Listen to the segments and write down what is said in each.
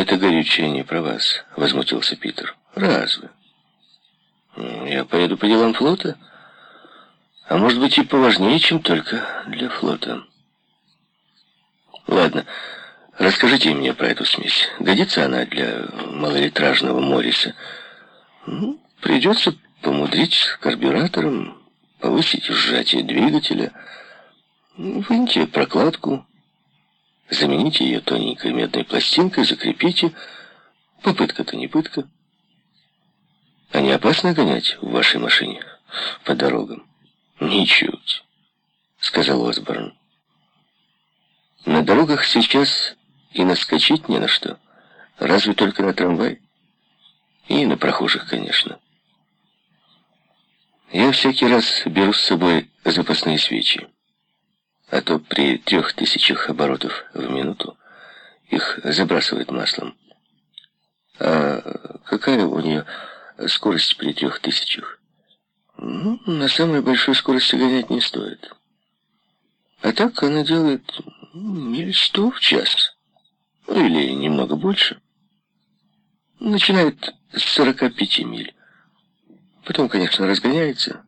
это горючее не про вас», — возмутился Питер. «Разве? Я поеду по делам флота, а может быть и поважнее, чем только для флота». «Ладно, расскажите мне про эту смесь. Годится она для малолитражного Морриса?» ну, «Придется помудрить с карбюратором, повысить сжатие двигателя, выньте прокладку». Замените ее тоненькой медной пластинкой, закрепите. Попытка-то не пытка. А не опасно гонять в вашей машине по дорогам? Ничуть, сказал Осборн. На дорогах сейчас и наскочить не на что. Разве только на трамвай. И на прохожих, конечно. Я всякий раз беру с собой запасные свечи а то при трех тысячах оборотов в минуту их забрасывает маслом. А какая у нее скорость при трех тысячах? Ну, на самой большой скорости гонять не стоит. А так она делает миль сто в час. Ну, или немного больше. Начинает с 45 миль. Потом, конечно, разгоняется.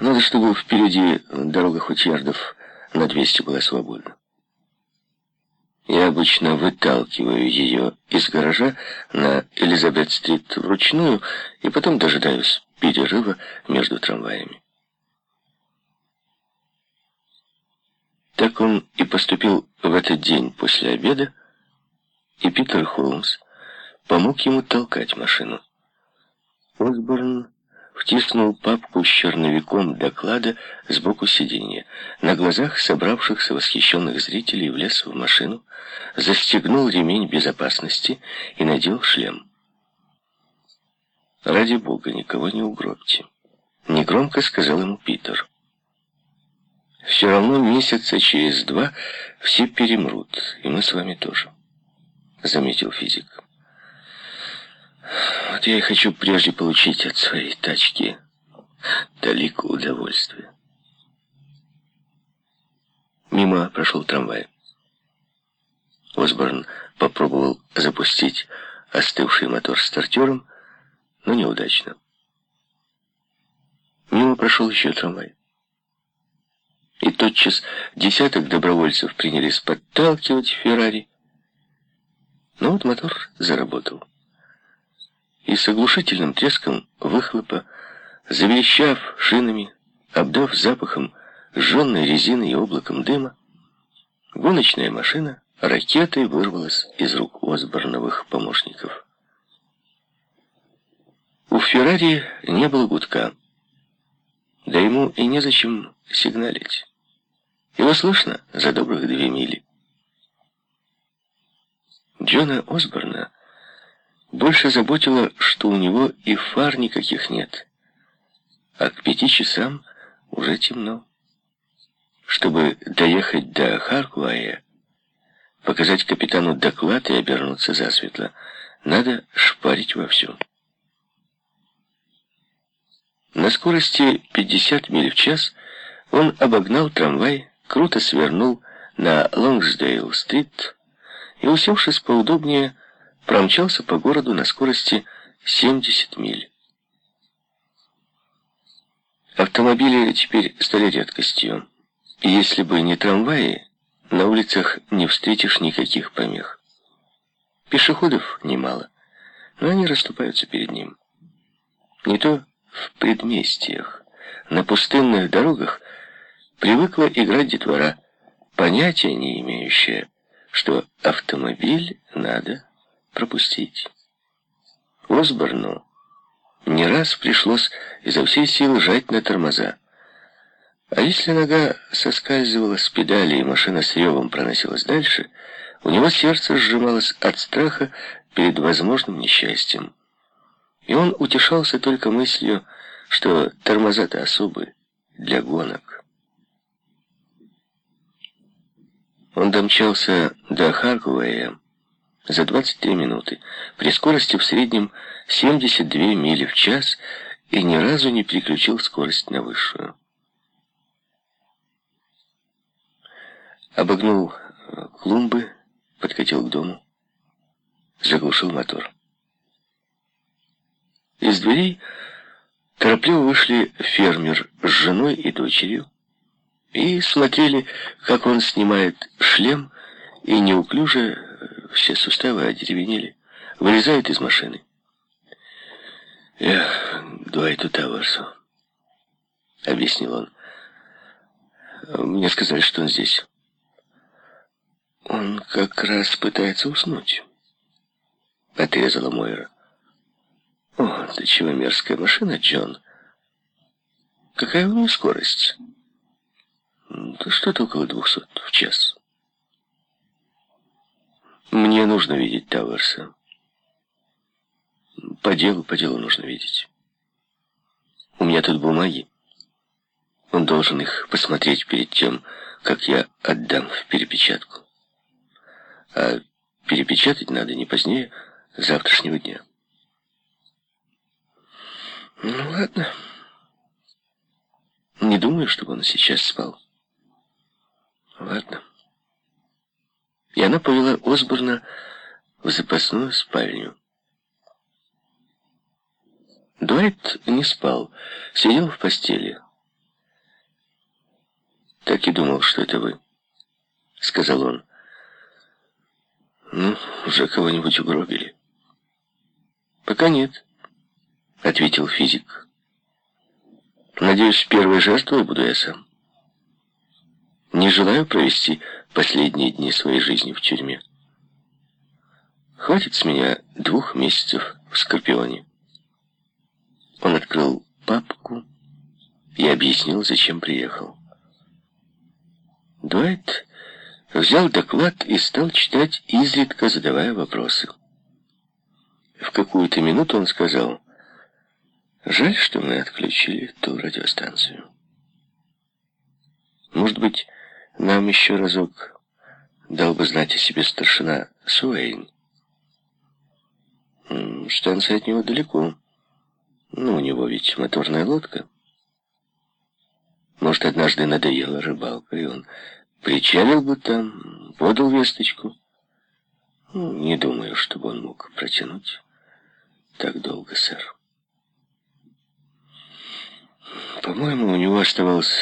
Надо, чтобы впереди дорога хоть ярдов на 200 была свободна. Я обычно выталкиваю ее из гаража на Элизабет-стрит вручную и потом дожидаюсь перерыва между трамваями. Так он и поступил в этот день после обеда, и Питер Холмс помог ему толкать машину. Осборн втиснул папку с черновиком доклада сбоку сиденья. На глазах собравшихся восхищенных зрителей влез в машину, застегнул ремень безопасности и надел шлем. «Ради бога, никого не угробьте», — негромко сказал ему Питер. «Все равно месяца через два все перемрут, и мы с вами тоже», — заметил физик. Вот я и хочу прежде получить от своей тачки талику удовольствия. Мимо прошел трамвай. Осборн попробовал запустить остывший мотор стартером, но неудачно. Мимо прошел еще трамвай. И тотчас десяток добровольцев принялись подталкивать Феррари. Но вот мотор заработал с оглушительным треском выхлопа, заверещав шинами, обдав запахом сжженной резины и облаком дыма, гоночная машина ракетой вырвалась из рук Осборновых помощников. У Феррари не было гудка, да ему и незачем сигналить. Его слышно за добрых две мили. Джона Осборна больше заботило, что у него и фар никаких нет. А к пяти часам уже темно. Чтобы доехать до Харквая, показать капитану доклад и обернуться засветло, надо шпарить вовсю. На скорости 50 миль в час он обогнал трамвай, круто свернул на Лонгсдейл-стрит и, усевшись поудобнее, промчался по городу на скорости 70 миль. Автомобили теперь стали редкостью. И если бы не трамваи, на улицах не встретишь никаких помех. Пешеходов немало, но они расступаются перед ним. Не то в предместьях, на пустынных дорогах привыкла играть детвора, понятия не имеющая, что автомобиль надо пропустить. Осборну не раз пришлось изо всей силы жать на тормоза. А если нога соскальзывала с педали и машина с ревом проносилась дальше, у него сердце сжималось от страха перед возможным несчастьем. И он утешался только мыслью, что тормоза-то особые для гонок. Он домчался до Харкова за 23 минуты при скорости в среднем 72 мили в час и ни разу не переключил скорость на высшую. Обогнул э, клумбы подкатил к дому, заглушил мотор. Из дверей торопливо вышли фермер с женой и дочерью и смотрели, как он снимает шлем, и неуклюже, все суставы одеревенели, вылезает из машины. «Я к Дуайту Тауэрсу», — объяснил он. «Мне сказали, что он здесь». «Он как раз пытается уснуть», — отрезала Мойра. «О, да чего мерзкая машина, Джон. Какая у нее скорость?» «Да что-то около двухсот в час». «Мне нужно видеть Тауэрса». По делу, по делу нужно видеть. У меня тут бумаги. Он должен их посмотреть перед тем, как я отдам в перепечатку. А перепечатать надо не позднее завтрашнего дня. Ну ладно. Не думаю, чтобы он сейчас спал. Ладно. И она повела Осборна в запасную спальню. Дуайт не спал, сидел в постели. «Так и думал, что это вы», — сказал он. «Ну, уже кого-нибудь угробили». «Пока нет», — ответил физик. «Надеюсь, первой жертвой буду я сам. Не желаю провести последние дни своей жизни в тюрьме. Хватит с меня двух месяцев в Скорпионе». Он открыл папку и объяснил, зачем приехал. Дуайт взял доклад и стал читать, изредка задавая вопросы. В какую-то минуту он сказал, «Жаль, что мы отключили ту радиостанцию. Может быть, нам еще разок дал бы знать о себе старшина Суэйн. Станция от него далеко». Ну, у него ведь моторная лодка. Может, однажды надоела рыбалка, и он причалил бы там, подал весточку. Ну, не думаю, чтобы он мог протянуть так долго, сэр. По-моему, у него оставалось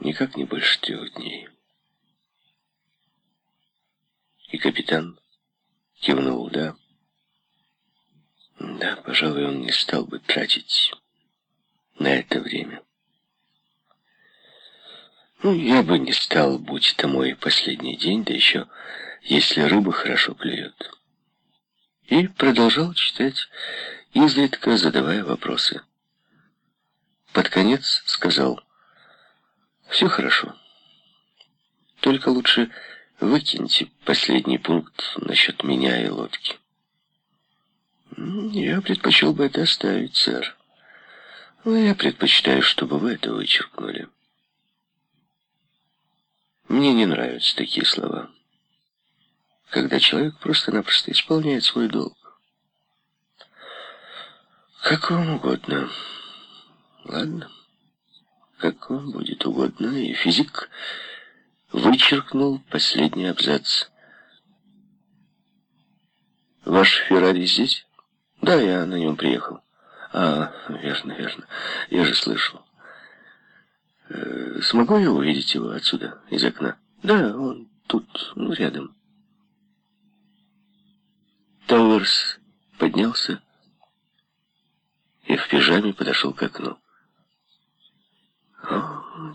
никак не больше трех дней. И капитан кивнул, да. Да, пожалуй, он не стал бы тратить на это время. Ну, я бы не стал, будь это мой последний день, да еще если рыба хорошо клюет. И продолжал читать, изредка задавая вопросы. Под конец сказал, «Все хорошо. Только лучше выкиньте последний пункт насчет меня и лодки». Я предпочел бы это оставить, сэр. Но я предпочитаю, чтобы вы это вычеркнули. Мне не нравятся такие слова. Когда человек просто-напросто исполняет свой долг. Как вам угодно. Ладно. Как вам будет угодно. И физик вычеркнул последний абзац. Ваш Феррари здесь? Да, я на нем приехал. А, верно, верно. Я же слышал. Э, смогу я увидеть его отсюда, из окна? Да, он тут, ну, рядом. Тауэрс поднялся и в пижаме подошел к окну.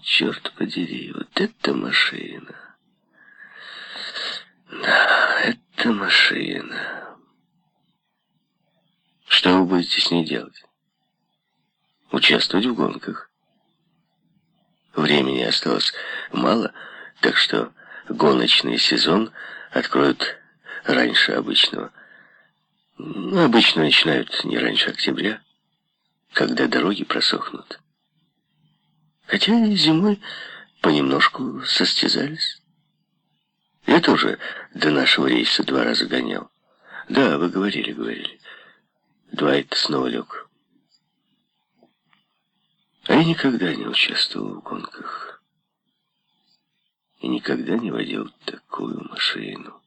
Черт подери, вот это машина. Да, это машина. Что вы будете с ней делать? Участвовать в гонках. Времени осталось мало, так что гоночный сезон откроют раньше обычного. Ну, обычно начинают не раньше октября, когда дороги просохнут. Хотя и зимой понемножку состязались. Я тоже до нашего рейса два раза гонял. Да, вы говорили, говорили. Дуайт снова лег. А я никогда не участвовал в гонках. И никогда не водил такую машину.